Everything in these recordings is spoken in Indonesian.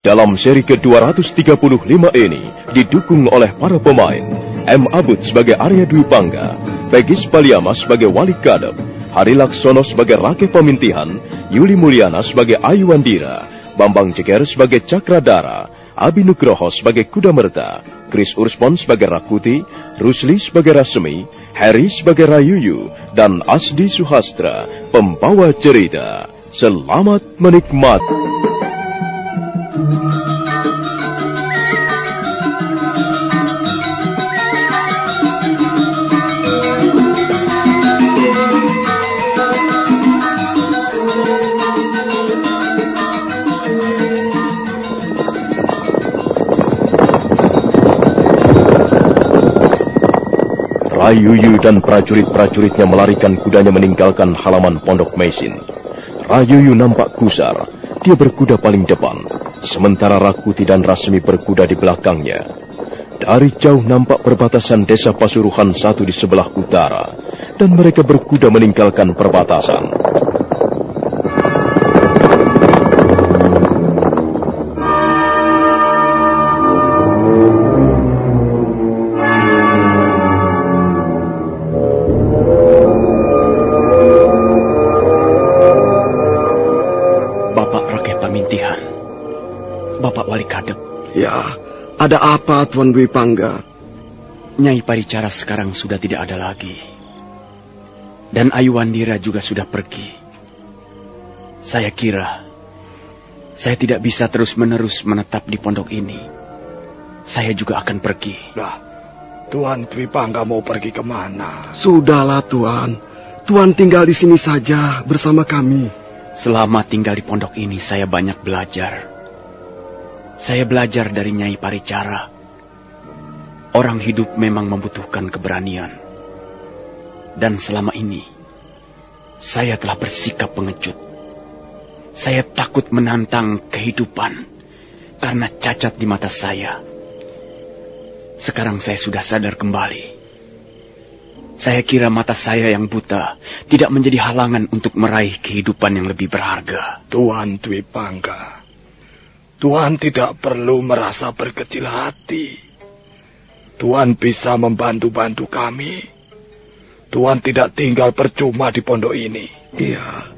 Dalam seri ke-235 ini didukung oleh para pemain M. Abud sebagai Arya Dwi Pangga, Pegis Paliama sebagai Wali Kadep, Hari Laksono sebagai Rake Pemintihan, Yuli Mulyana sebagai Ayu Wandira, Bambang Ceker sebagai Cakradara, Abi Nugroho sebagai Kuda Merta, Chris Urspon sebagai Rakuti, Rusli sebagai Rasmi, Harry sebagai Rayuyu, dan Asdi Suhastra, pembawa cerita. Selamat menikmati. Rayuyu dan prajurit-prajuritnya melarikan kudanya meninggalkan halaman pondok mesin. Rayuyu nampak kusar, dia berkuda paling depan, sementara Rakuti dan Rasmi berkuda di belakangnya. Dari jauh nampak perbatasan desa Pasuruhan satu di sebelah utara, dan mereka berkuda meninggalkan perbatasan. Ada apa, Tuan Dwi Pangga? Nyai Paricara sekarang sudah tidak ada lagi. Dan Ayu Wandira juga sudah pergi. Saya kira saya tidak bisa terus-menerus menetap di pondok ini. Saya juga akan pergi. Nah, Tuan Dwi Pangga mau pergi ke mana? Sudahlah, Tuan. Tuan tinggal di sini saja bersama kami. Selama tinggal di pondok ini, saya banyak belajar. Saya belajar dari Nyai Paricara. Orang hidup memang membutuhkan keberanian. Dan selama ini, saya telah bersikap pengecut. Saya takut menantang kehidupan karena cacat di mata saya. Sekarang saya sudah sadar kembali. Saya kira mata saya yang buta tidak menjadi halangan untuk meraih kehidupan yang lebih berharga. Tuan Dwi Pangga, Tuhan tidak perlu merasa berkecil hati. Tuhan bisa membantu-bantu kami. Tuhan tidak tinggal percuma di pondok ini. Iya,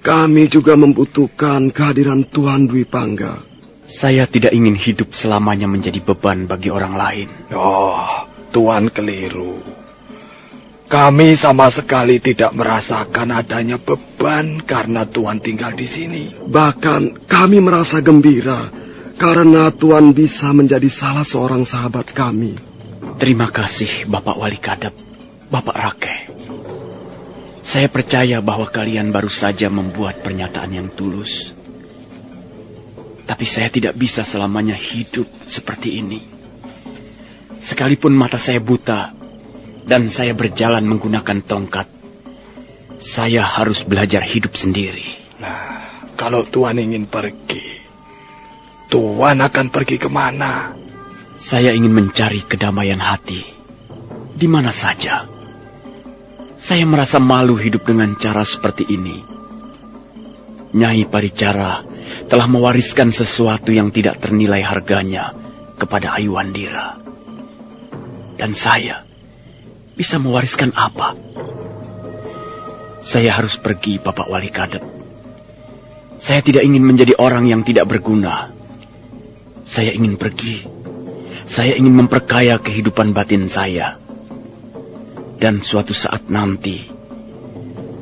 kami juga membutuhkan kehadiran Tuhan Dwi Pangga. Saya tidak ingin hidup selamanya menjadi beban bagi orang lain. Oh, Tuhan keliru. Kami sama sekali tidak merasakan adanya beban karena Tuhan tinggal di sini. Bahkan kami merasa gembira karena Tuhan bisa menjadi salah seorang sahabat kami. Terima kasih Bapak Wali Kadep, Bapak Rake. Saya percaya bahwa kalian baru saja membuat pernyataan yang tulus. Tapi saya tidak bisa selamanya hidup seperti ini. Sekalipun mata saya buta, dan saya berjalan menggunakan tongkat, saya harus belajar hidup sendiri. Nah, kalau Tuhan ingin pergi, Tuhan akan pergi ke mana? Saya ingin mencari kedamaian hati. Di mana saja. Saya merasa malu hidup dengan cara seperti ini. Nyai Paricara telah mewariskan sesuatu yang tidak ternilai harganya kepada Ayu Wandira. Dan saya bisa mewariskan apa? Saya harus pergi, Bapak Wali Kadep. Saya tidak ingin menjadi orang yang tidak berguna. Saya ingin pergi. Saya ingin memperkaya kehidupan batin saya. Dan suatu saat nanti,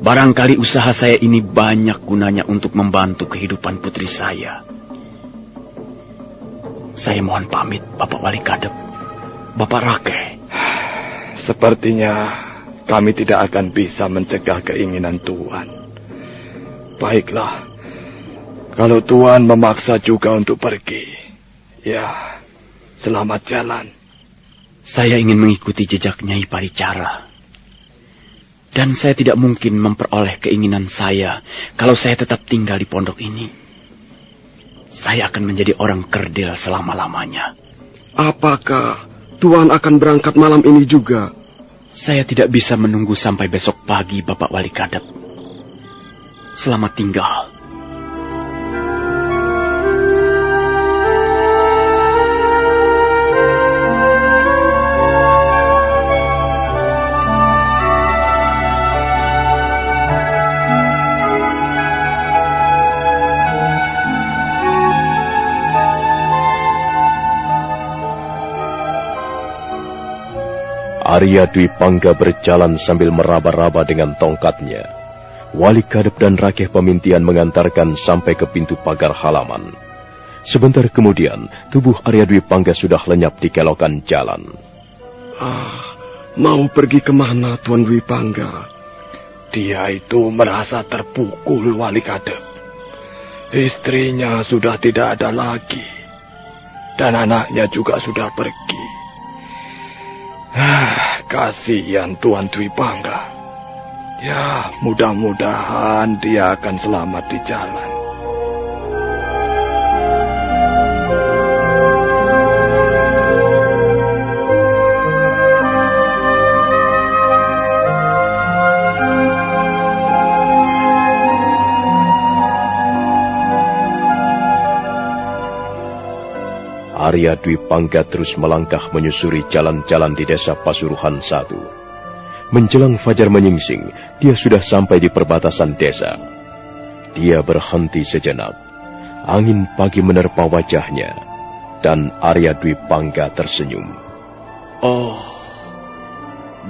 barangkali usaha saya ini banyak gunanya untuk membantu kehidupan putri saya. Saya mohon pamit, Bapak Wali Kadep. Bapak Rake. Sepertinya kami tidak akan bisa mencegah keinginan Tuhan. Baiklah, kalau Tuhan memaksa juga untuk pergi, ya, selamat jalan. Saya ingin mengikuti jejak Nyai Paricara. Dan saya tidak mungkin memperoleh keinginan saya kalau saya tetap tinggal di pondok ini. Saya akan menjadi orang kerdil selama-lamanya. Apakah Tuhan akan berangkat malam ini juga. Saya tidak bisa menunggu sampai besok pagi, Bapak Wali Kadep. Selamat tinggal. Arya Dwi Pangga berjalan sambil meraba-raba dengan tongkatnya. Wali Kadep dan Rakeh Pemintian mengantarkan sampai ke pintu pagar halaman. Sebentar kemudian, tubuh Arya Dwi Pangga sudah lenyap di kelokan jalan. Ah, mau pergi ke mana Tuan Dwi Pangga? Dia itu merasa terpukul Wali Kadep. Istrinya sudah tidak ada lagi. Dan anaknya juga sudah pergi. Ah, kasihan Tuan Dwi Pangga. Ya, mudah-mudahan dia akan selamat di jalan. Arya Dwi Pangga terus melangkah menyusuri jalan-jalan di desa Pasuruhan satu. Menjelang fajar menyingsing, dia sudah sampai di perbatasan desa. Dia berhenti sejenak. Angin pagi menerpa wajahnya, dan Arya Dwi Pangga tersenyum. Oh,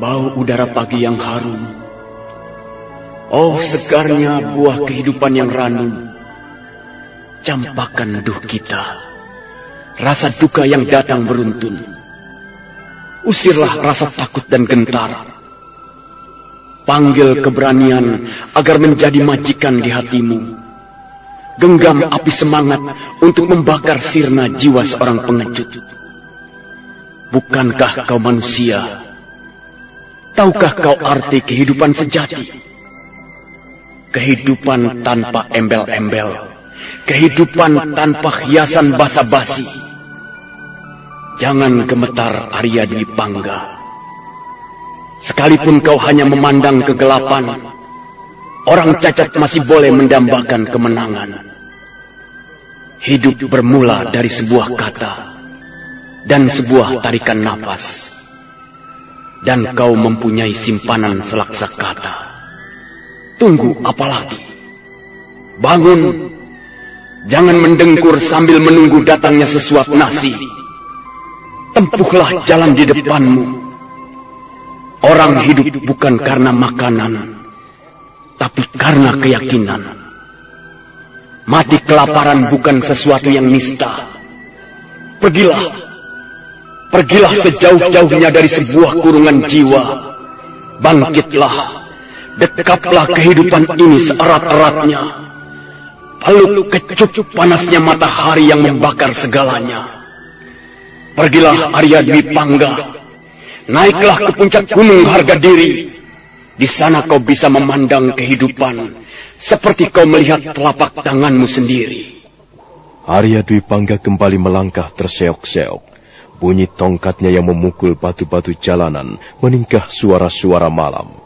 bau udara pagi yang harum. Oh, segarnya buah kehidupan yang ranum. Campakan duh kita rasa duka yang datang beruntun. Usirlah rasa takut dan gentar. Panggil keberanian agar menjadi majikan di hatimu. Genggam api semangat untuk membakar sirna jiwa seorang pengecut. Bukankah kau manusia? Tahukah kau arti kehidupan sejati? Kehidupan tanpa embel-embel. Kehidupan tanpa hiasan basa-basi Jangan gemetar Arya Dwi Pangga. Sekalipun kau hanya memandang kegelapan, orang cacat masih boleh mendambakan kemenangan. Hidup bermula dari sebuah kata dan sebuah tarikan nafas. Dan kau mempunyai simpanan selaksa kata. Tunggu apalagi? Bangun. Jangan mendengkur sambil menunggu datangnya sesuap nasi. Tempuhlah jalan di depanmu. Orang hidup bukan karena makanan, tapi karena keyakinan. Mati kelaparan bukan sesuatu yang nista. Pergilah, pergilah sejauh-jauhnya dari sebuah kurungan jiwa. Bangkitlah, dekaplah kehidupan ini seerat-eratnya. Peluk kecup panasnya matahari yang membakar segalanya. Pergilah Arya Dwi Pangga. Naiklah ke puncak gunung harga diri. Di sana kau bisa memandang kehidupan seperti kau melihat telapak tanganmu sendiri. Arya Dwi Pangga kembali melangkah terseok-seok. Bunyi tongkatnya yang memukul batu-batu jalanan meningkah suara-suara malam.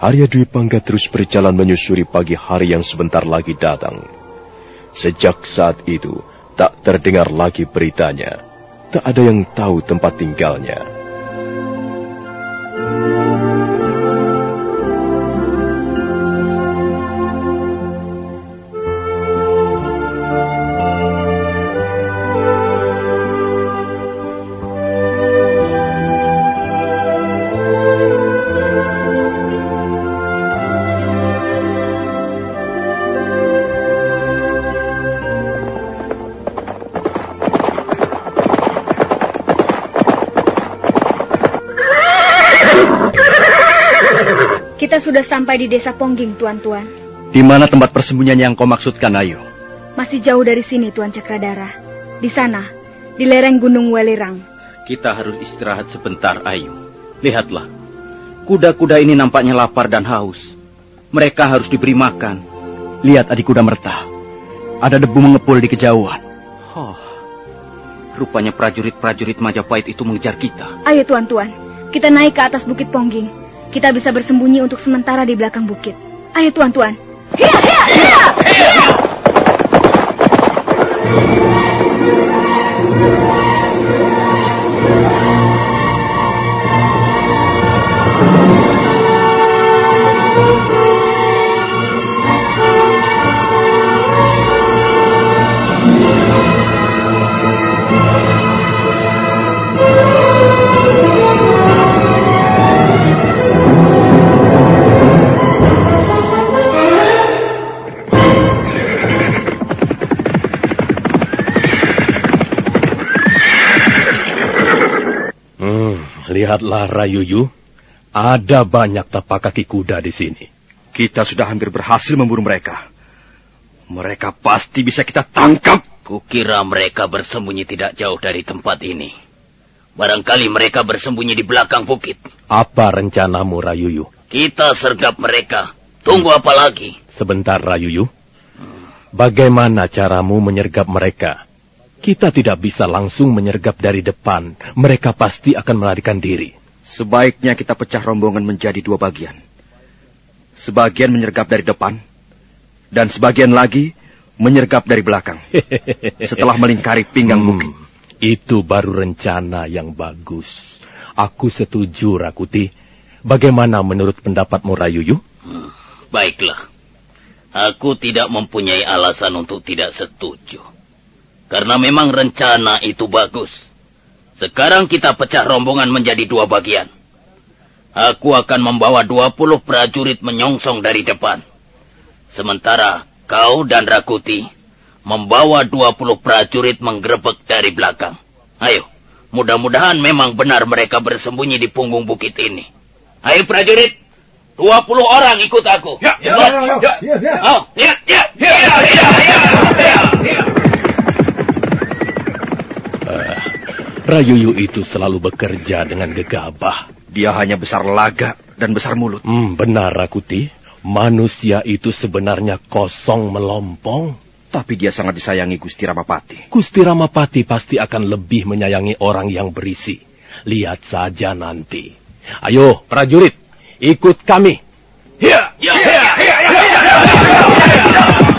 Arya Dwi Pangga terus berjalan menyusuri pagi hari yang sebentar lagi datang. Sejak saat itu, tak terdengar lagi beritanya tak ada yang tahu tempat tinggalnya. Sampai di desa Pongging, Tuan-Tuan. Di mana tempat persembunyian yang kau maksudkan, Ayu? Masih jauh dari sini, Tuan Cakradara. Di sana, di lereng Gunung Welirang. Kita harus istirahat sebentar, Ayu. Lihatlah, kuda-kuda ini nampaknya lapar dan haus. Mereka harus diberi makan. Lihat adik kuda merta. Ada debu mengepul di kejauhan. Oh, rupanya prajurit-prajurit Majapahit itu mengejar kita. Ayo, Tuan-Tuan. Kita naik ke atas Bukit Pongging. Kita bisa bersembunyi untuk sementara di belakang bukit. Ayo tuan-tuan. Hiya, hiya, hiya, hiya. Lihatlah Rayuyu, ada banyak tapak kaki kuda di sini. Kita sudah hampir berhasil memburu mereka. Mereka pasti bisa kita tangkap. Kukira mereka bersembunyi tidak jauh dari tempat ini. Barangkali mereka bersembunyi di belakang bukit. Apa rencanamu, Rayuyu? Kita sergap mereka. Tunggu apa lagi? Sebentar, Rayuyu. Bagaimana caramu menyergap mereka? Kita tidak bisa langsung menyergap dari depan. Mereka pasti akan melarikan diri. Sebaiknya kita pecah rombongan menjadi dua bagian. Sebagian menyergap dari depan, dan sebagian lagi menyergap dari belakang. Setelah melingkari pinggang Hmm, bukit. Itu baru rencana yang bagus. Aku setuju, Rakuti. Bagaimana menurut pendapatmu, Rayuyu? Baiklah. Aku tidak mempunyai alasan untuk tidak setuju. Karena memang rencana itu bagus. Sekarang kita pecah rombongan menjadi dua bagian. Aku akan membawa 20 prajurit menyongsong dari depan. Sementara kau dan Rakuti membawa 20 prajurit menggerebek dari belakang. Ayo, mudah-mudahan memang benar mereka bersembunyi di punggung bukit ini. Ayo prajurit, 20 orang ikut aku. Ya, ya, ya, ya, ya. Oh, ya, ya, ya, ya, ya, ya, ya. Eh, Rayuyu itu selalu bekerja dengan gegabah. Dia hanya besar laga dan besar mulut. Hmm, benar, Rakuti. Manusia itu sebenarnya kosong melompong. Tapi dia sangat disayangi Gusti Ramapati. Gusti Ramapati pasti akan lebih menyayangi orang yang berisi. Lihat saja nanti. Ayo, prajurit, ikut kami. Ya, ya, ya, ya, ya, ya. Sepi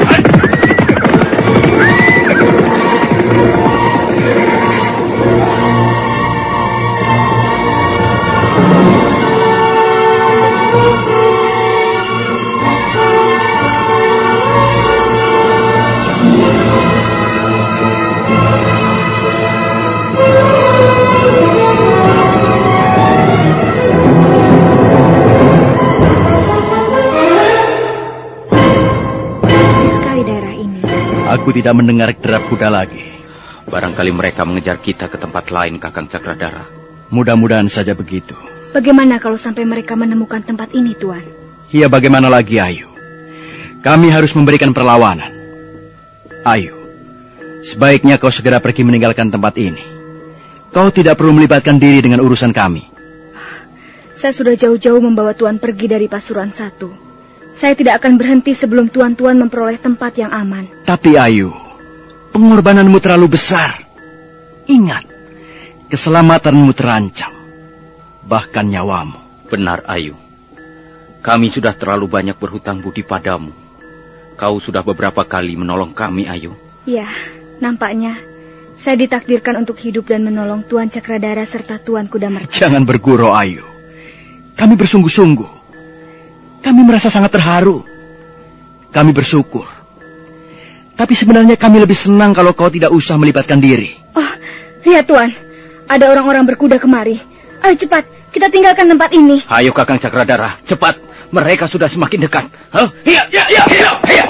Aku tidak mendengar derap kuda lagi. Barangkali mereka mengejar kita ke tempat lain, Kakang Cakradara. Mudah-mudahan saja begitu. Bagaimana kalau sampai mereka menemukan tempat ini, Tuan? Ya bagaimana lagi, Ayu? Kami harus memberikan perlawanan. Ayu, sebaiknya kau segera pergi meninggalkan tempat ini. Kau tidak perlu melibatkan diri dengan urusan kami. Saya sudah jauh-jauh membawa Tuan pergi dari Pasuruan satu. Saya tidak akan berhenti sebelum Tuan-Tuan memperoleh tempat yang aman. Tapi Ayu, pengorbananmu terlalu besar. Ingat, keselamatanmu terancam. Bahkan nyawamu. Benar, Ayu. Kami sudah terlalu banyak berhutang budi padamu. Kau sudah beberapa kali menolong kami, Ayu. Ya, nampaknya saya ditakdirkan untuk hidup dan menolong Tuan Cakradara serta Tuan Kudamerta. Jangan bergurau, Ayu. Kami bersungguh-sungguh. Kami merasa sangat terharu. Kami bersyukur. Tapi sebenarnya kami lebih senang kalau kau tidak usah melibatkan diri. Oh, lihat Tuan. Ada orang-orang berkuda kemari. Ayo cepat, kita tinggalkan tempat ini. Ayo, Kakang Cakradara, cepat. Mereka sudah semakin dekat. Hah? Iya, iya, iya, iya, iya,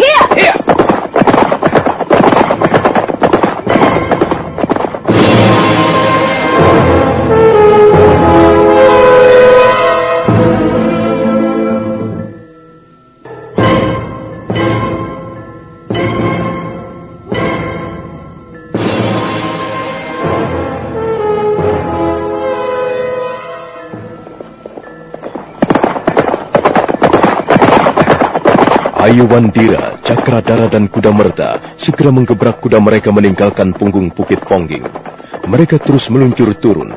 Ayu Wandira, Cakradara dan Kuda Merta segera menggebrak kuda mereka meninggalkan punggung Bukit Pongging. Mereka terus meluncur turun.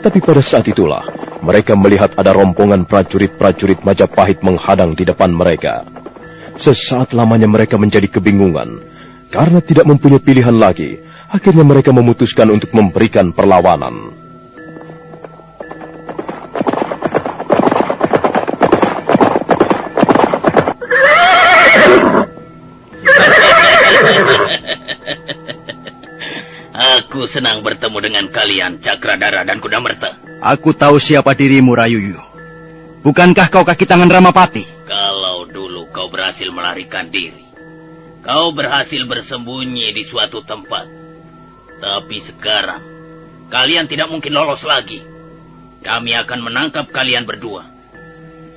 Tapi pada saat itulah, mereka melihat ada rombongan prajurit-prajurit Majapahit menghadang di depan mereka. Sesaat lamanya mereka menjadi kebingungan. Karena tidak mempunyai pilihan lagi, akhirnya mereka memutuskan untuk memberikan perlawanan. Aku senang bertemu dengan kalian, Cakradara dan Kudamerta. Aku tahu siapa dirimu, Rayuyu. Bukankah kau kaki tangan Ramapati? Kalau dulu kau berhasil melarikan diri, kau berhasil bersembunyi di suatu tempat. Tapi sekarang, kalian tidak mungkin lolos lagi. kami akan menangkap kalian berdua.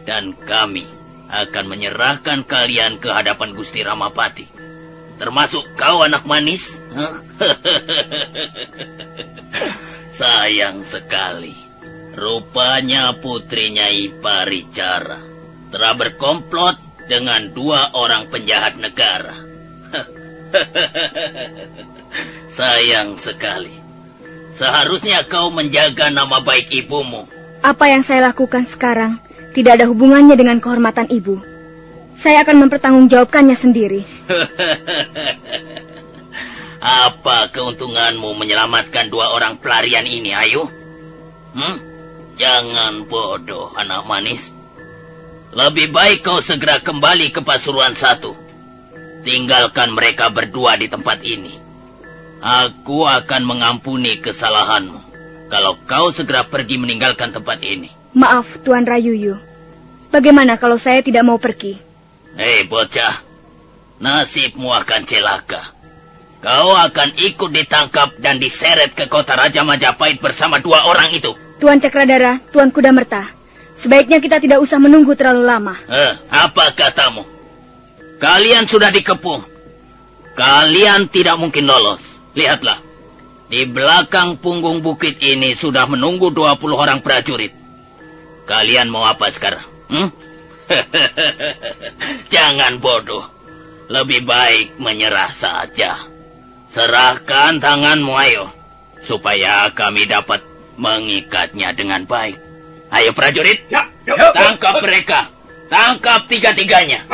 Dan kami akan menyerahkan kalian ke hadapan Gusti Ramapati. Termasuk kau anak manis. Sayang sekali. Rupanya putrinya Iparicara telah berkomplot dengan dua orang penjahat negara. Sayang sekali. Seharusnya kau menjaga nama baik ibumu. Apa yang saya lakukan sekarang tidak ada hubungannya dengan kehormatan ibu. Saya akan mempertanggungjawabkannya sendiri. Apa keuntunganmu menyelamatkan dua orang pelarian ini, Ayu? Hmm? Jangan bodoh, anak manis. Lebih baik kau segera kembali ke Pasuruan satu. Tinggalkan mereka berdua di tempat ini. Aku akan mengampuni kesalahanmu kalau kau segera pergi meninggalkan tempat ini. Maaf, Tuan Rayuyu. Bagaimana kalau saya tidak mau pergi? Hei, bocah. Nasibmu akan celaka. Kau akan ikut ditangkap dan diseret ke kota Raja Majapahit bersama dua orang itu. Tuan Cakradara, Tuan Kuda Merta. Sebaiknya kita tidak usah menunggu terlalu lama. Eh, apa katamu? Kalian sudah dikepung. Kalian tidak mungkin lolos. Lihatlah, di belakang punggung bukit ini sudah menunggu 20 orang prajurit. Kalian mau apa sekarang? Hmm? Jangan bodoh. Lebih baik menyerah saja. Serahkan tanganmu, ayo. Supaya kami dapat mengikatnya dengan baik. Ayo prajurit, ya, ya, ya. tangkap mereka. Tangkap tiga-tiganya.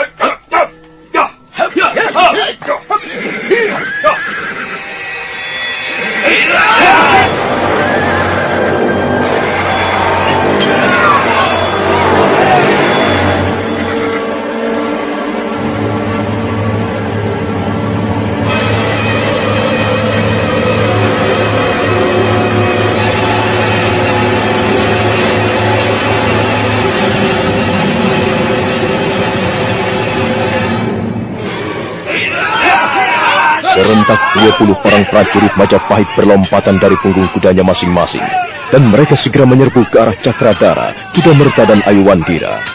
Serentak 20 orang prajurit Majapahit berlompatan dari punggung kudanya masing-masing. Dan mereka segera menyerbu ke arah Cakradara, Merta dan Ayuwandira.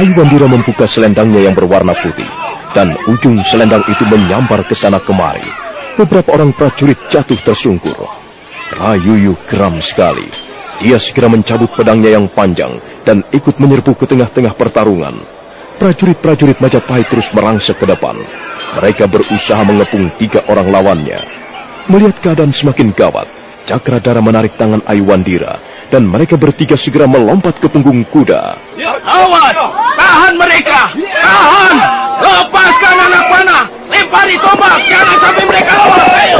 Ayuwandira membuka selendangnya yang berwarna putih. Dan ujung selendang itu menyambar ke sana kemari. Beberapa orang prajurit jatuh tersungkur. Rayuyu geram sekali. Dia segera mencabut pedangnya yang panjang dan ikut menyerbu ke tengah-tengah pertarungan. Prajurit-prajurit Majapahit terus merangsek ke depan. Mereka berusaha mengepung tiga orang lawannya. Melihat keadaan semakin gawat, Cakradara menarik tangan Aiwandira dan mereka bertiga segera melompat ke punggung kuda. Awas! Tahan mereka! Tahan! Lepaskan anak panah! Lempari tombak! Jangan sampai mereka lolos! Ayo!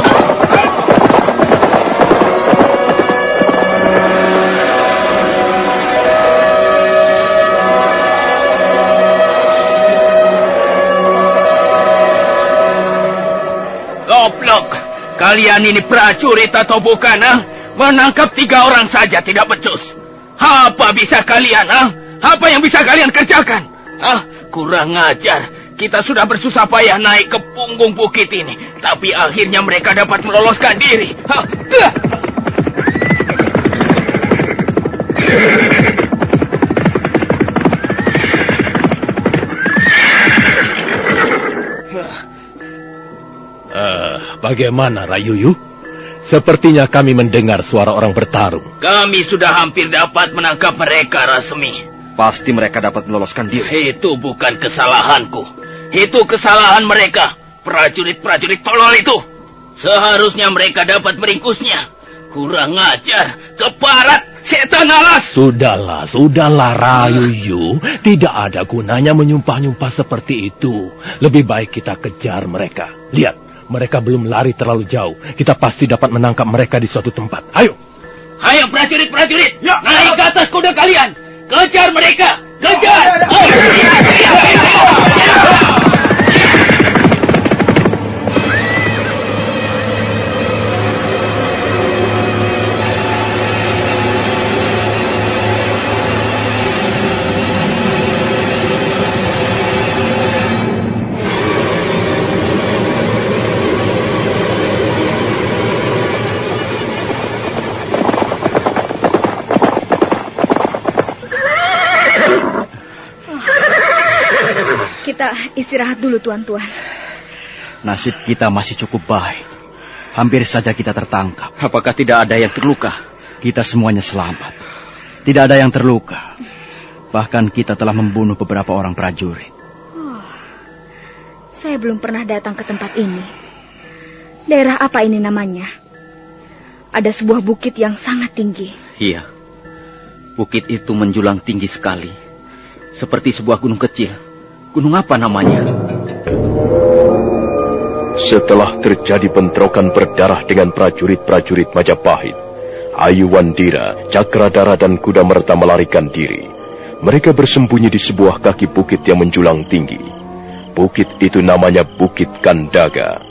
Kalian ini prajurit atau bukan, ah? Menangkap tiga orang saja tidak becus. Apa bisa kalian, ah? Apa yang bisa kalian kerjakan? Ah, kurang ajar. Kita sudah bersusah payah naik ke punggung bukit ini. Tapi akhirnya mereka dapat meloloskan diri. Ah, Bagaimana, Rayuyu? Sepertinya kami mendengar suara orang bertarung. Kami sudah hampir dapat menangkap mereka, Rasmi. Pasti mereka dapat meloloskan diri. Itu bukan kesalahanku. Itu kesalahan mereka. Prajurit-prajurit tolol itu. Seharusnya mereka dapat meringkusnya. Kurang ajar. Keparat. Setan alas. Sudahlah, sudahlah, Rayuyu. Tidak ada gunanya menyumpah-nyumpah seperti itu. Lebih baik kita kejar mereka. Lihat, mereka belum lari terlalu jauh. Kita pasti dapat menangkap mereka di suatu tempat. Ayo! Ayo prajurit-prajurit! Ya, Naik ke atas kuda kalian! Kejar mereka! Kejar! Ya, ya, Kita istirahat dulu, tuan-tuan. Nasib kita masih cukup baik. Hampir saja kita tertangkap. Apakah tidak ada yang terluka? Kita semuanya selamat. Tidak ada yang terluka. Bahkan kita telah membunuh beberapa orang prajurit. Oh, saya belum pernah datang ke tempat ini. Daerah apa ini namanya? Ada sebuah bukit yang sangat tinggi. Iya. Bukit itu menjulang tinggi sekali. Seperti sebuah gunung kecil. Gunung apa namanya? Setelah terjadi bentrokan berdarah dengan prajurit-prajurit Majapahit, Ayu Wandira, Cakradara dan Kuda Merta melarikan diri. Mereka bersembunyi di sebuah kaki bukit yang menjulang tinggi. Bukit itu namanya Bukit Kandaga.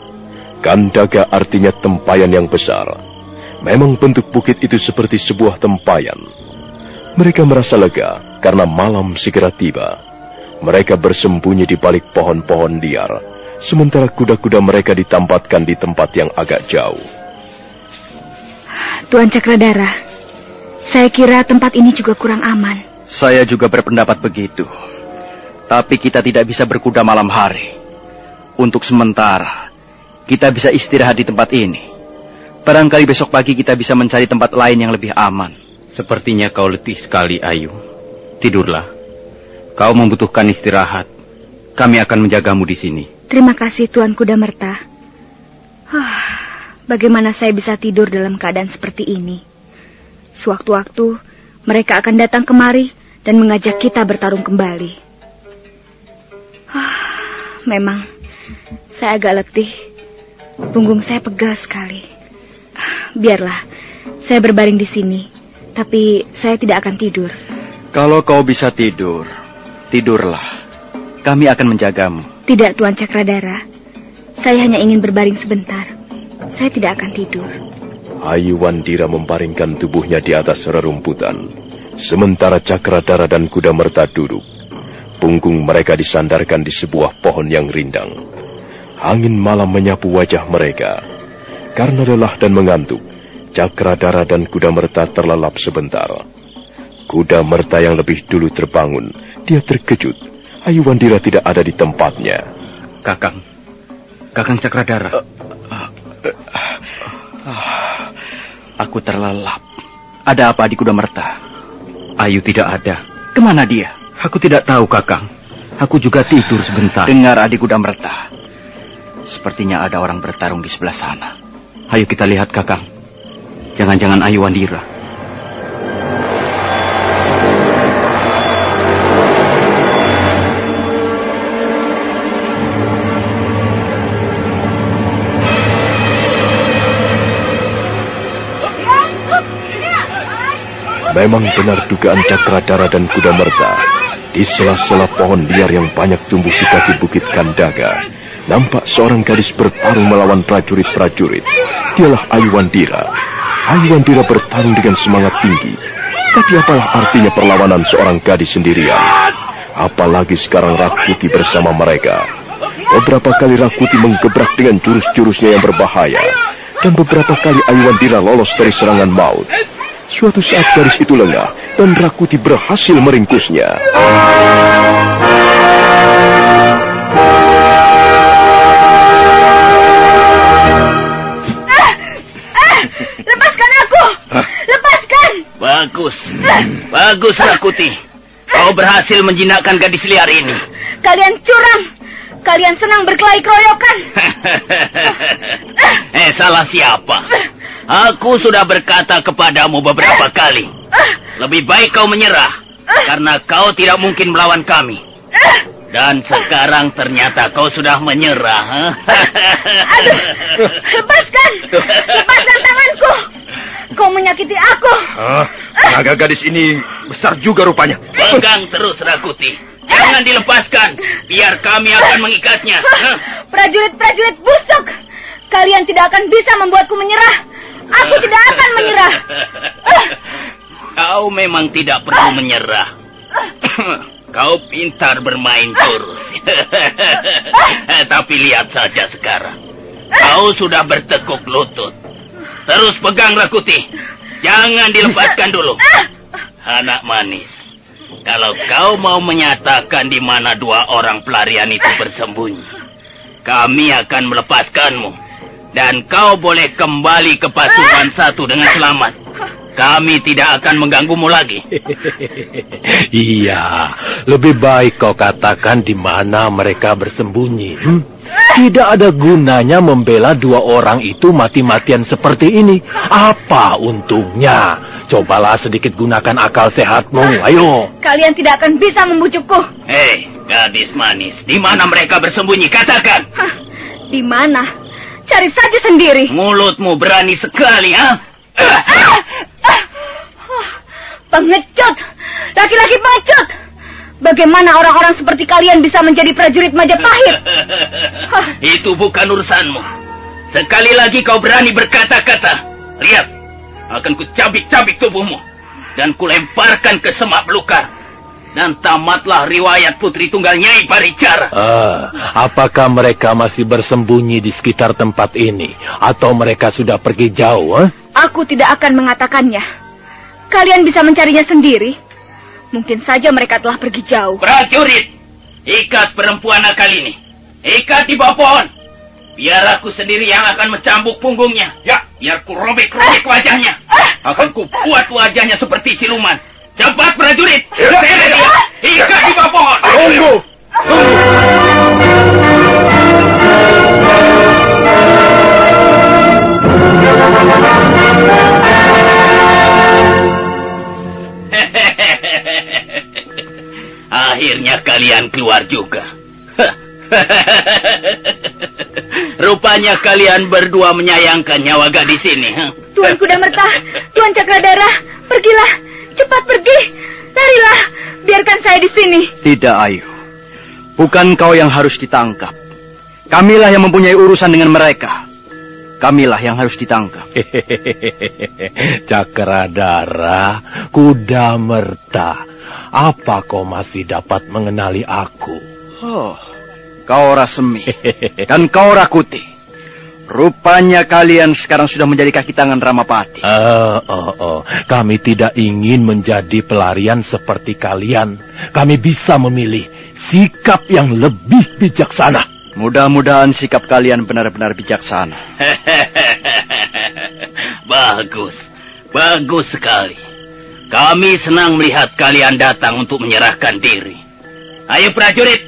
Kandaga artinya tempayan yang besar. Memang bentuk bukit itu seperti sebuah tempayan. Mereka merasa lega karena malam segera tiba. Mereka bersembunyi di balik pohon-pohon liar, sementara kuda-kuda mereka ditempatkan di tempat yang agak jauh. Tuan Cakradara, saya kira tempat ini juga kurang aman. Saya juga berpendapat begitu. Tapi kita tidak bisa berkuda malam hari. Untuk sementara, kita bisa istirahat di tempat ini. Barangkali besok pagi kita bisa mencari tempat lain yang lebih aman. Sepertinya kau letih sekali, Ayu. Tidurlah. Kau membutuhkan istirahat. Kami akan menjagamu di sini. Terima kasih Tuan Kuda Merta. Huh, bagaimana saya bisa tidur dalam keadaan seperti ini? Sewaktu-waktu mereka akan datang kemari dan mengajak kita bertarung kembali. Huh, memang saya agak letih. Punggung saya pegal sekali. Biarlah, saya berbaring di sini. Tapi saya tidak akan tidur. Kalau kau bisa tidur, tidurlah. Kami akan menjagamu. Tidak, Tuan Cakradara. Saya hanya ingin berbaring sebentar. Saya tidak akan tidur. Ayu Wandira membaringkan tubuhnya di atas rerumputan. Sementara Cakradara dan Kuda Merta duduk. Punggung mereka disandarkan di sebuah pohon yang rindang. Angin malam menyapu wajah mereka. Karena lelah dan mengantuk, Cakradara dan Kuda Merta terlelap sebentar. Kuda Merta yang lebih dulu terbangun, dia terkejut. Ayu Wandira tidak ada di tempatnya. Kakang, Kakang Cakradara. Aku terlelap. Ada apa di Kuda Merta? Ayu tidak ada. Ke mana dia? Aku tidak tahu, Kakang. Aku juga tidur sebentar. Dengar adik Kuda Merta. Sepertinya ada orang bertarung di sebelah sana. Ayo kita lihat kakang. Jangan-jangan Ayu Wandira. Memang benar dugaan Cakradara dan Kuda Merta. Di sela-sela pohon liar yang banyak tumbuh di kaki bukit Kandaga, nampak seorang gadis bertarung melawan prajurit-prajurit. Dialah Ayu Wandira. Ayu Wandira bertarung dengan semangat tinggi. Tapi apalah artinya perlawanan seorang gadis sendirian? Apalagi sekarang Rakuti bersama mereka. Beberapa kali Rakuti menggebrak dengan jurus-jurusnya yang berbahaya. Dan beberapa kali Ayu Wandira lolos dari serangan maut. Suatu saat gadis itu lengah dan Rakuti berhasil meringkusnya. Lepaskan aku! Lepaskan! Bagus. Bagus, Rakuti. Kau berhasil menjinakkan gadis liar ini. Kalian curang! Kalian senang berkelahi keroyokan! eh, salah siapa? Aku sudah berkata kepadamu beberapa kali. Lebih baik kau menyerah. Karena kau tidak mungkin melawan kami. Dan sekarang ternyata kau sudah menyerah. Aduh, lepaskan! Lepaskan tanganku! Kau menyakiti aku! Ah, tenaga gadis ini besar juga rupanya. Pegang terus, Rakuti. Jangan dilepaskan, biar kami akan mengikatnya. Prajurit-prajurit busuk! Kalian tidak akan bisa membuatku menyerah. Aku tidak akan menyerah. Kau memang tidak perlu menyerah. Kau pintar bermain jurus. Tapi lihat saja sekarang. Kau sudah bertekuk lutut. Terus pegang Rakuti. Jangan dilepaskan dulu. Anak manis. Kalau kau mau menyatakan di mana dua orang pelarian itu bersembunyi, kami akan melepaskanmu. Dan kau boleh kembali ke pasukan satu dengan selamat. Kami tidak akan mengganggumu lagi. iya, lebih baik kau katakan di mana mereka bersembunyi. Hmm? Tidak ada gunanya membela dua orang itu mati-matian seperti ini. Apa untungnya? Cobalah sedikit gunakan akal sehatmu. Ayo. Kalian tidak akan bisa membujukku. Hei, gadis manis, di mana mereka bersembunyi? Katakan. Hah, di mana? Cari saja sendiri. Mulutmu berani sekali, ha? Pengecut! Laki-laki pengecut! Bagaimana orang-orang seperti kalian bisa menjadi prajurit Majapahit? Itu bukan urusanmu. Sekali lagi kau berani berkata-kata. Lihat, akan kucabik-cabik tubuhmu. Dan kulemparkan ke semak belukar. Dan tamatlah riwayat Putri Tunggal Nyai Paricara. Uh, apakah mereka masih bersembunyi di sekitar tempat ini? Atau mereka sudah pergi jauh? Eh? Aku tidak akan mengatakannya. Kalian bisa mencarinya sendiri. Mungkin saja mereka telah pergi jauh. Prajurit, ikat perempuan nakal ini. Ikat di bawah pohon. Biar aku sendiri yang akan mencambuk punggungnya. Ya, biar ku robek-robek wajahnya. Akan ku buat wajahnya seperti siluman. Cepat prajurit, seret dia. Ikat di bawah pohon. Tunggu, tunggu. Akhirnya kalian keluar juga. Rupanya kalian berdua menyayangkan nyawa gadis ini. Tuan Kuda Merta, Tuan Cakradara, pergilah. Cepat pergi. Larilah. Biarkan saya di sini. Tidak, Ayu. Bukan kau yang harus ditangkap. Kamilah yang mempunyai urusan dengan mereka. Kamilah yang harus ditangkap. Cakradara, kuda merta. Apa kau masih dapat mengenali aku? Oh, kau Rasemi dan kau Rakuti. Rupanya kalian sekarang sudah menjadi kaki tangan Ramapati. Oh, oh, oh. Kami tidak ingin menjadi pelarian seperti kalian. Kami bisa memilih sikap yang lebih bijaksana. Mudah-mudahan sikap kalian benar-benar bijaksana. bagus, bagus sekali. Kami senang melihat kalian datang untuk menyerahkan diri. Ayo prajurit,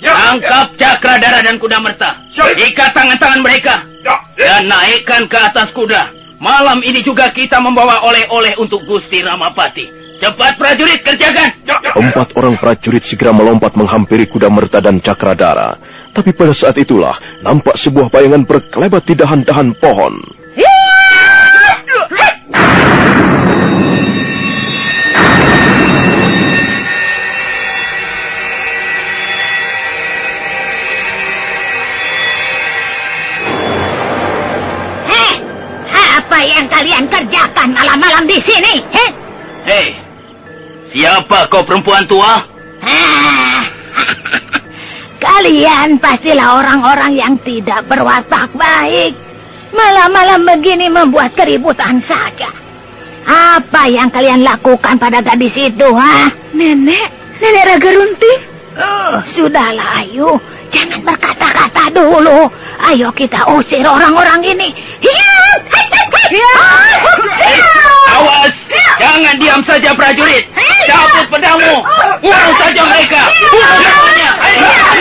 tangkap Cakradara dan Kuda Merta. Ikat tangan-tangan mereka dan naikkan ke atas kuda. Malam ini juga kita membawa oleh-oleh untuk Gusti Ramapati. Cepat prajurit kerjakan. Empat orang prajurit segera melompat menghampiri kuda merta dan cakradara. Tapi pada saat itulah nampak sebuah bayangan berkelebat di dahan-dahan pohon. Kalian kerjakan malam-malam di sini? Hei, Hei, siapa kau perempuan tua? Ah, Kalian pastilah orang-orang yang tidak berwatak baik. Malam-malam begini membuat keributan saja. Apa yang kalian lakukan pada gadis itu, ha? Nenek, Nenek Raga Runting. Oh, sudahlah, Ayu. Jangan berkata-kata dulu. Ayo kita usir orang-orang ini. Hiat! Awas, jangan diam saja prajurit. Cabut pedangmu, bunuh saja mereka. Bunuh semuanya. Ayo.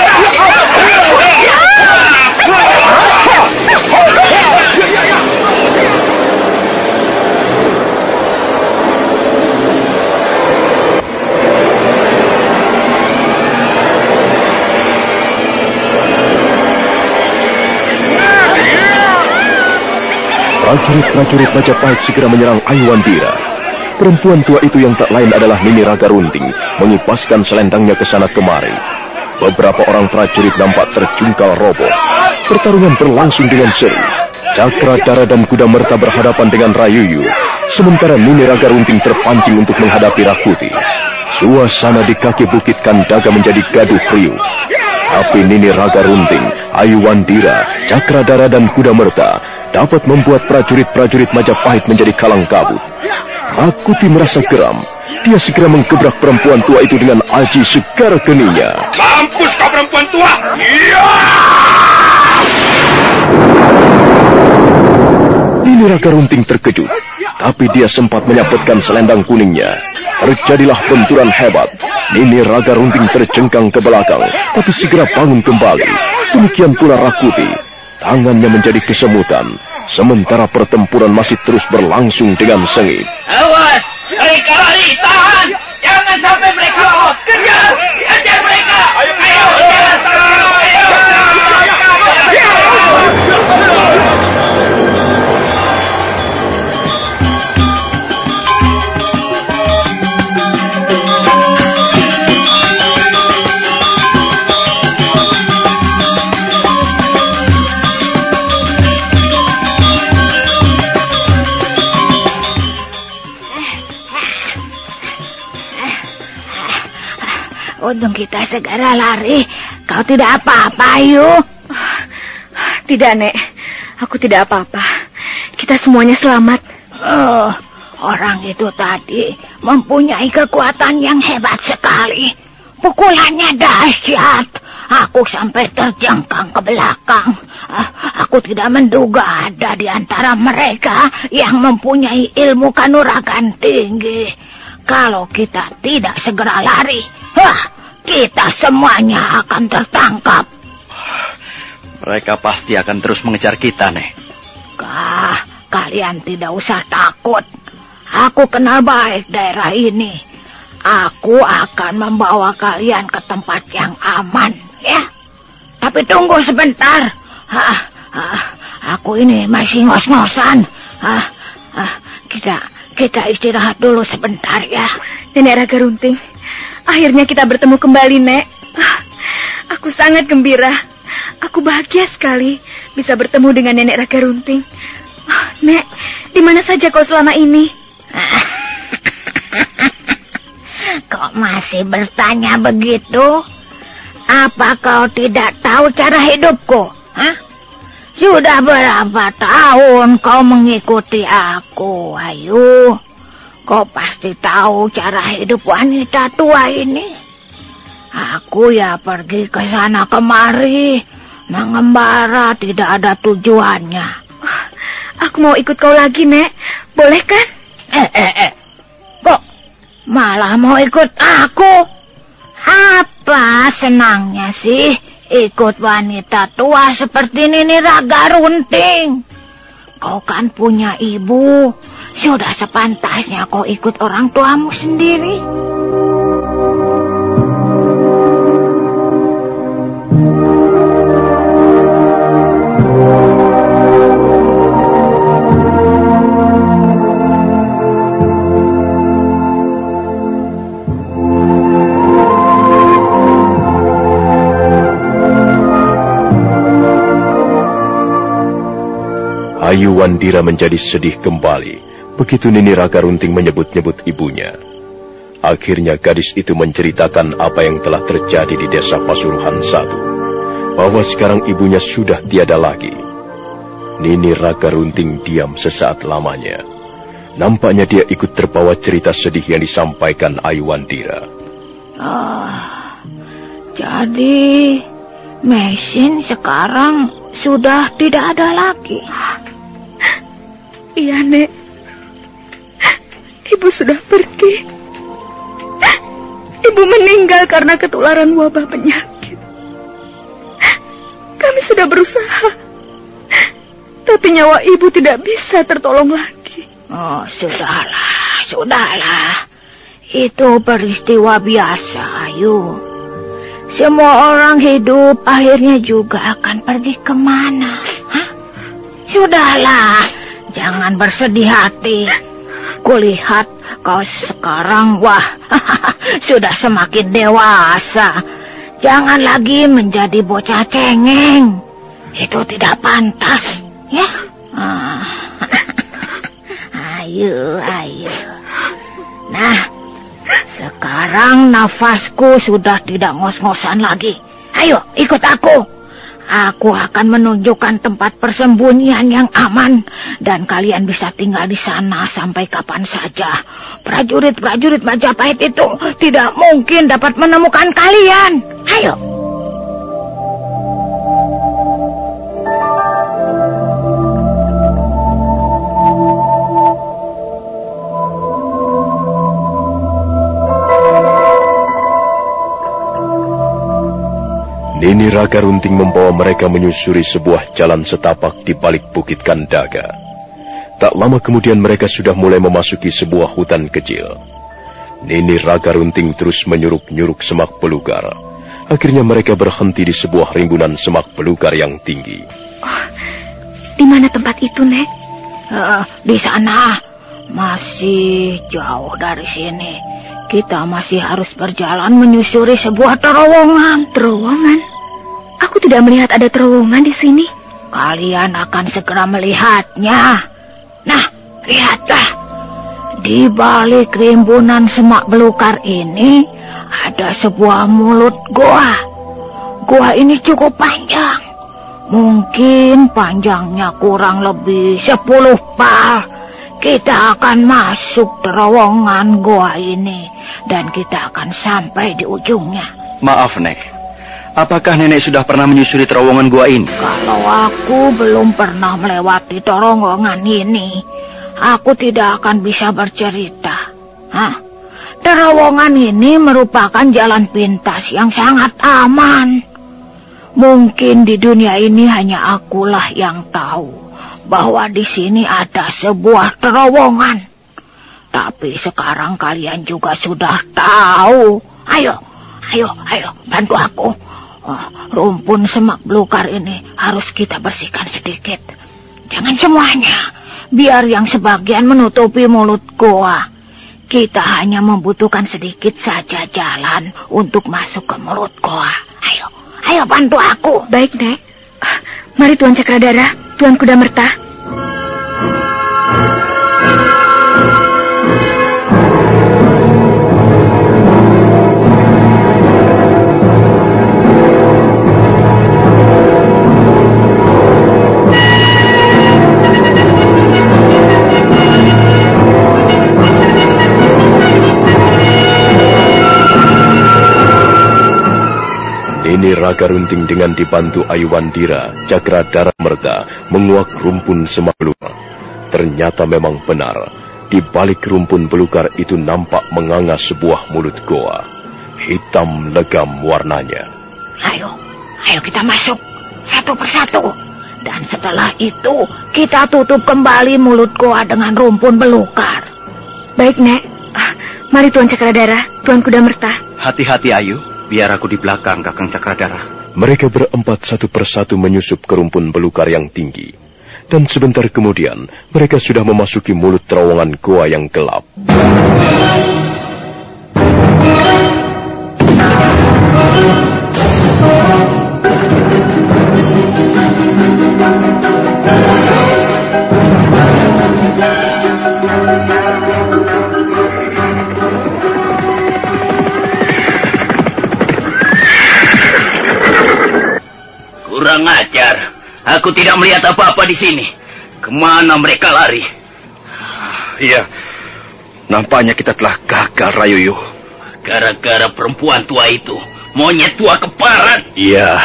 Prajurit-prajurit Majapahit segera menyerang Aiwandira. Perempuan tua itu yang tak lain adalah Nini Raga Runting, mengipaskan selendangnya ke sana kemari. Beberapa orang prajurit nampak terjungkal roboh. Pertarungan berlangsung dengan seru. Cakradara dan Kuda Merta berhadapan dengan Rayuyu, sementara Nini Raga Runting terpancing untuk menghadapi Rakuti. Suasana di kaki bukit Kandaga menjadi gaduh riuh. Tapi Nini Raga Runting, Ayuwandira, Cakradara dan Kuda Merta dapat membuat prajurit-prajurit Majapahit menjadi kalang kabut. Rakuti merasa geram. dia segera menggebrak perempuan tua itu dengan aji segar geninya. Mampus kau perempuan tua! Iya! Nini Raga Runting terkejut, tapi dia sempat menyapetkan selendang kuningnya. Terjadilah benturan hebat. Nini Raga Runting terjengkang ke belakang, tapi segera bangun kembali. Demikian pula Rakuti. Tangannya menjadi kesemutan, sementara pertempuran masih terus berlangsung dengan sengit. Awas! Mereka lari! Tahan! Jangan sampai mereka lolos! Kejar! Kejar mereka! Ayo! Ayo! Ayo! Kita segera lari. Kau tidak apa-apa, Ayu. Tidak, Nek. Aku tidak apa-apa. Kita semuanya selamat. Oh, orang itu tadi mempunyai kekuatan yang hebat sekali. Pukulannya dahsyat. Aku sampai terjangkang ke belakang. Ah, Aku tidak menduga ada di antara mereka yang mempunyai ilmu kanuragan tinggi. Kalau kita tidak segera lari, wah, kita semuanya akan tertangkap. Mereka pasti akan terus mengejar kita, Nek. Kah, kalian tidak usah takut. Aku kenal baik daerah ini. Aku akan membawa kalian ke tempat yang aman, ya. Tapi tunggu sebentar. Hah, hah, aku ini masih ngos-ngosan. Hah, hah, kita kita istirahat dulu sebentar ya. Nenek Raga Runting, akhirnya kita bertemu kembali, Nek. Ah, Aku sangat gembira. Aku bahagia sekali bisa bertemu dengan Nenek Raga Runting. Ah, Nek, di mana saja kau selama ini? Kok masih bertanya begitu? Apa kau tidak tahu cara hidupku? Hah? Sudah berapa tahun kau mengikuti aku, Ayu? Kau pasti tahu cara hidup wanita tua ini. Aku ya pergi ke sana kemari, mengembara tidak ada tujuannya. Aku mau ikut kau lagi, Nek. Boleh kan? Eh, eh, eh. Kok malah mau ikut aku? Apa senangnya sih ikut wanita tua seperti Nini Raga Runting? Kau kan punya ibu. Sudah sepantasnya kau ikut orang tuamu sendiri. Ayu Wandira menjadi sedih kembali. Begitu Nini Raka Runting menyebut-nyebut ibunya. Akhirnya gadis itu menceritakan apa yang telah terjadi di desa Pasuruhan satu. Bahwa sekarang ibunya sudah tiada lagi. Nini Raka Runting diam sesaat lamanya. Nampaknya dia ikut terbawa cerita sedih yang disampaikan Ayu Wandira. Ah, jadi mesin sekarang sudah tidak ada lagi. Iya, Nek. Ibu sudah pergi. Ibu meninggal karena ketularan wabah penyakit. Kami sudah berusaha. Tapi nyawa ibu tidak bisa tertolong lagi. Oh, sudahlah, sudahlah. Itu peristiwa biasa, Ayu. Semua orang hidup akhirnya juga akan pergi ke mana. Hah? Sudahlah, jangan bersedih hati. Kulihat kau sekarang, wah, sudah semakin dewasa. Jangan lagi menjadi bocah cengeng. Itu tidak pantas, ya. Ah. ayo, ayo. Nah, sekarang nafasku sudah tidak ngos-ngosan lagi. Ayo, ikut aku. Aku akan menunjukkan tempat persembunyian yang aman dan kalian bisa tinggal di sana sampai kapan saja. prajurit-prajurit Majapahit itu tidak mungkin dapat menemukan kalian. Ayo. Nini Raga Runting membawa mereka menyusuri sebuah jalan setapak di balik Bukit Kandaga. Tak lama kemudian mereka sudah mulai memasuki sebuah hutan kecil. Nini Raga Runting terus menyuruk-nyuruk semak belukar. Akhirnya mereka berhenti di sebuah rimbunan semak belukar yang tinggi. Oh, di mana tempat itu, Nek? Uh, di sana. Masih jauh dari sini. Kita masih harus berjalan menyusuri sebuah terowongan. Terowongan? Aku tidak melihat ada terowongan di sini. Kalian akan segera melihatnya. Nah, lihatlah. Di balik rimbunan semak belukar ini ada sebuah mulut goa. Goa ini cukup panjang. Mungkin panjangnya kurang lebih sepuluh pal. Kita akan masuk terowongan goa ini dan kita akan sampai di ujungnya. Maaf, Nek. Apakah nenek sudah pernah menyusuri terowongan gua ini? Kalau aku belum pernah melewati terowongan ini, aku tidak akan bisa bercerita. Hah? Terowongan ini merupakan jalan pintas yang sangat aman. Mungkin di dunia ini hanya akulah yang tahu bahwa di sini ada sebuah terowongan. Tapi sekarang kalian juga sudah tahu. Ayo, ayo, ayo, bantu aku. Oh, rumpun semak belukar ini harus kita bersihkan sedikit. Jangan semuanya, biar yang sebagian menutupi mulut goa. Kita hanya membutuhkan sedikit saja jalan untuk masuk ke mulut goa. Ayo, ayo bantu aku. Baik, Nek. Mari Tuan Cakradara, Tuan Kuda Merta. Raga Runting dengan dibantu Ayuandira, Cakradara Merta, menguak rumpun semak belukar. Ternyata memang benar, di balik rumpun belukar itu nampak menganga sebuah mulut goa. Hitam legam warnanya. Ayo, ayo kita masuk, satu persatu. Dan setelah itu, kita tutup kembali mulut goa dengan rumpun belukar. Baik, Nek. Ah, mari Tuan Cakradara, Tuan Kuda Merta. Hati-hati, Ayu. Biar aku di belakang, Kakang Cakradara. Mereka berempat satu persatu menyusup ke rumpun belukar yang tinggi. Dan sebentar kemudian, mereka sudah memasuki mulut terowongan goa yang gelap. Kurang ajar. Aku tidak melihat apa-apa di sini. Ke mana mereka lari? Iya. Nampaknya kita telah gagal, Rayuyu. Gara-gara perempuan tua itu. Monyet tua keparat. Iya.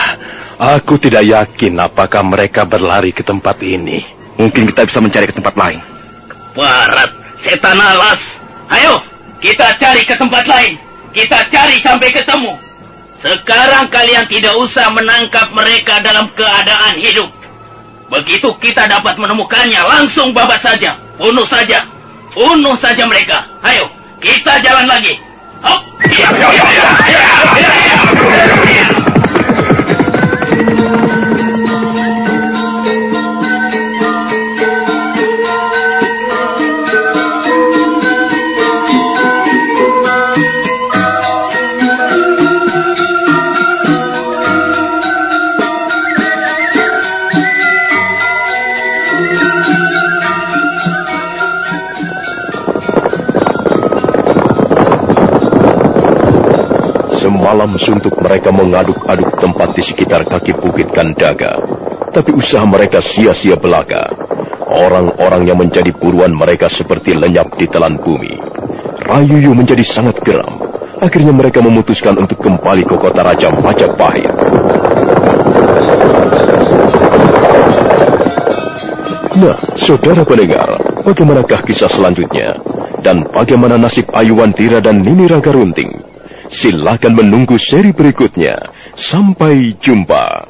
Aku tidak yakin apakah mereka berlari ke tempat ini. Mungkin kita bisa mencari ke tempat lain. Keparat. Setan alas. Ayo, kita cari ke tempat lain. Kita cari sampai ketemu. Sekarang kalian tidak usah menangkap mereka dalam keadaan hidup. Begitu kita dapat menemukannya, langsung babat saja. Bunuh saja. Bunuh saja mereka. Ayo, kita jalan lagi. Hop. Suntuk mereka mengaduk-aduk tempat di sekitar kaki bukit Kandaga. Tapi usaha mereka sia-sia belaka. Orang-orang yang menjadi buruan mereka seperti lenyap di telan bumi. Payuyu menjadi sangat geram. Akhirnya mereka memutuskan untuk kembali ke kota Raja Majapahit. Nah, saudara pendengar, bagaimanakah kisah selanjutnya? Dan bagaimana nasib Ayuan Tira dan Nini Raga Runting? Silakan menunggu seri berikutnya. Sampai jumpa.